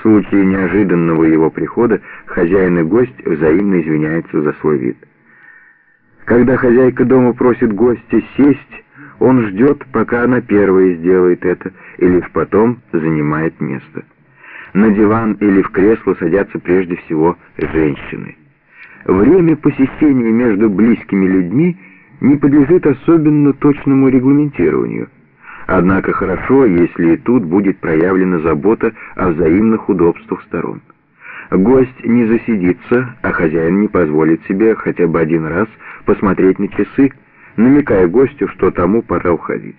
В случае неожиданного его прихода хозяин и гость взаимно извиняются за свой вид. Когда хозяйка дома просит гостя сесть, он ждет, пока она первая сделает это, и лишь потом занимает место. На диван или в кресло садятся прежде всего женщины. Время посещения между близкими людьми не подлежит особенно точному регламентированию. Однако хорошо, если и тут будет проявлена забота о взаимных удобствах сторон. Гость не засидится, а хозяин не позволит себе хотя бы один раз посмотреть на часы, намекая гостю, что тому пора уходить.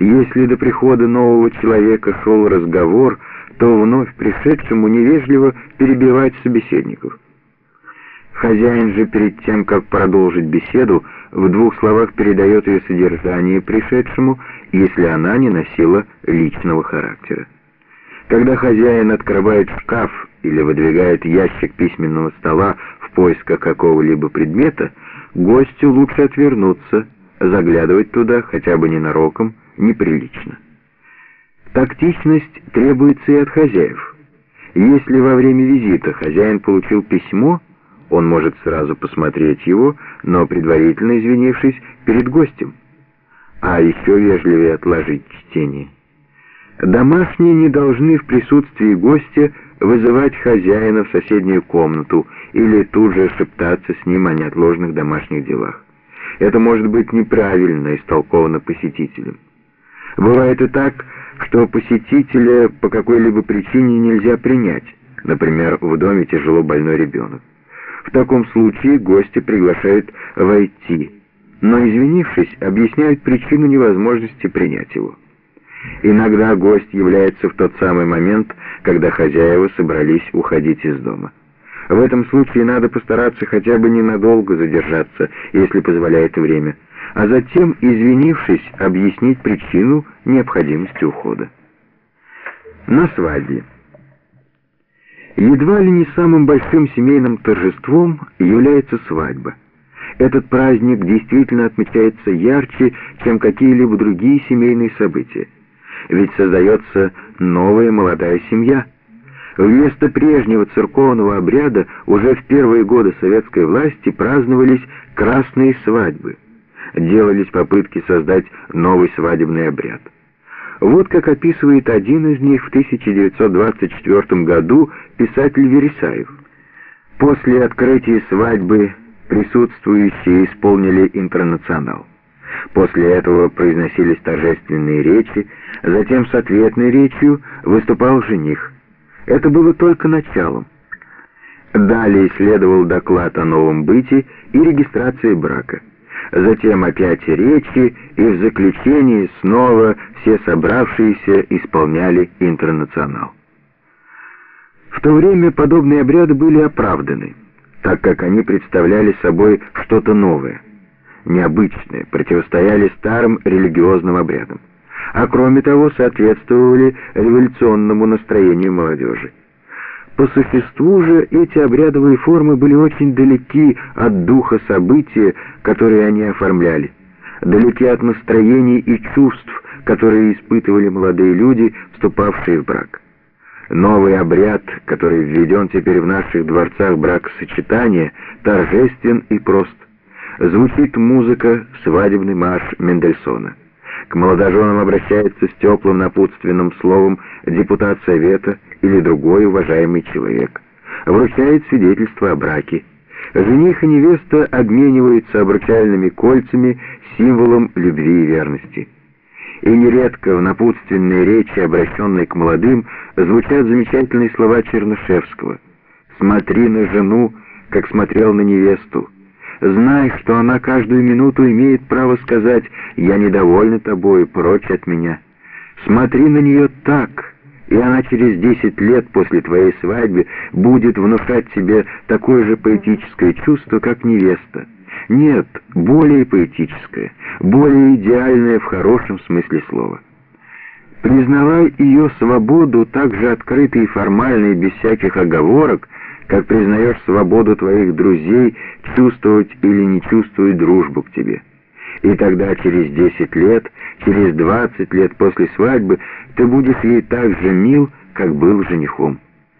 Если до прихода нового человека шел разговор, то вновь пришедшему невежливо перебивать собеседников. Хозяин же перед тем, как продолжить беседу, в двух словах передает ее содержание пришедшему, если она не носила личного характера. Когда хозяин открывает шкаф или выдвигает ящик письменного стола в поисках какого-либо предмета, гостю лучше отвернуться, заглядывать туда хотя бы ненароком неприлично. Тактичность требуется и от хозяев. Если во время визита хозяин получил письмо, он может сразу посмотреть его, но предварительно извинившись перед гостем. А еще вежливее отложить чтение. Домашние не должны в присутствии гостя вызывать хозяина в соседнюю комнату или тут же шептаться с ним о неотложных домашних делах. Это может быть неправильно истолковано посетителем. Бывает и так, что посетителя по какой-либо причине нельзя принять, например, в доме тяжело больной ребенок. В таком случае гости приглашают войти, но, извинившись, объясняют причину невозможности принять его. Иногда гость является в тот самый момент, когда хозяева собрались уходить из дома. В этом случае надо постараться хотя бы ненадолго задержаться, если позволяет время, а затем, извинившись, объяснить причину необходимости ухода. На свадьбе. Едва ли не самым большим семейным торжеством является свадьба. Этот праздник действительно отмечается ярче, чем какие-либо другие семейные события. Ведь создается новая молодая семья. Вместо прежнего церковного обряда уже в первые годы советской власти праздновались красные свадьбы. Делались попытки создать новый свадебный обряд. Вот как описывает один из них в 1924 году писатель Вересаев. После открытия свадьбы присутствующие исполнили интернационал. После этого произносились торжественные речи, затем с ответной речью выступал жених. Это было только началом. Далее следовал доклад о новом быте и регистрации брака затем опять речи, и в заключении снова все собравшиеся исполняли интернационал. В то время подобные обряды были оправданы, так как они представляли собой что-то новое, необычное, противостояли старым религиозным обрядам, а кроме того соответствовали революционному настроению молодежи. По существу же эти обрядовые формы были очень далеки от духа события, которые они оформляли, далеки от настроений и чувств, которые испытывали молодые люди, вступавшие в брак. Новый обряд, который введен теперь в наших дворцах бракосочетания, торжествен и прост. Звучит музыка «Свадебный марш» Мендельсона. К молодоженам обращается с теплым напутственным словом депутат совета или другой уважаемый человек. Вручает свидетельство о браке. Жених и невеста обмениваются обручальными кольцами, символом любви и верности. И нередко в напутственной речи, обращенной к молодым, звучат замечательные слова Чернышевского. «Смотри на жену, как смотрел на невесту». Знай, что она каждую минуту имеет право сказать «Я недовольна тобой, прочь от меня». Смотри на нее так, и она через десять лет после твоей свадьбы будет внушать тебе такое же поэтическое чувство, как невеста. Нет, более поэтическое, более идеальное в хорошем смысле слова. Признавай ее свободу так же открыто и формально и без всяких оговорок, как признаешь свободу твоих друзей чувствовать или не чувствовать дружбу к тебе. И тогда через 10 лет, через 20 лет после свадьбы ты будешь ей так же мил, как был женихом.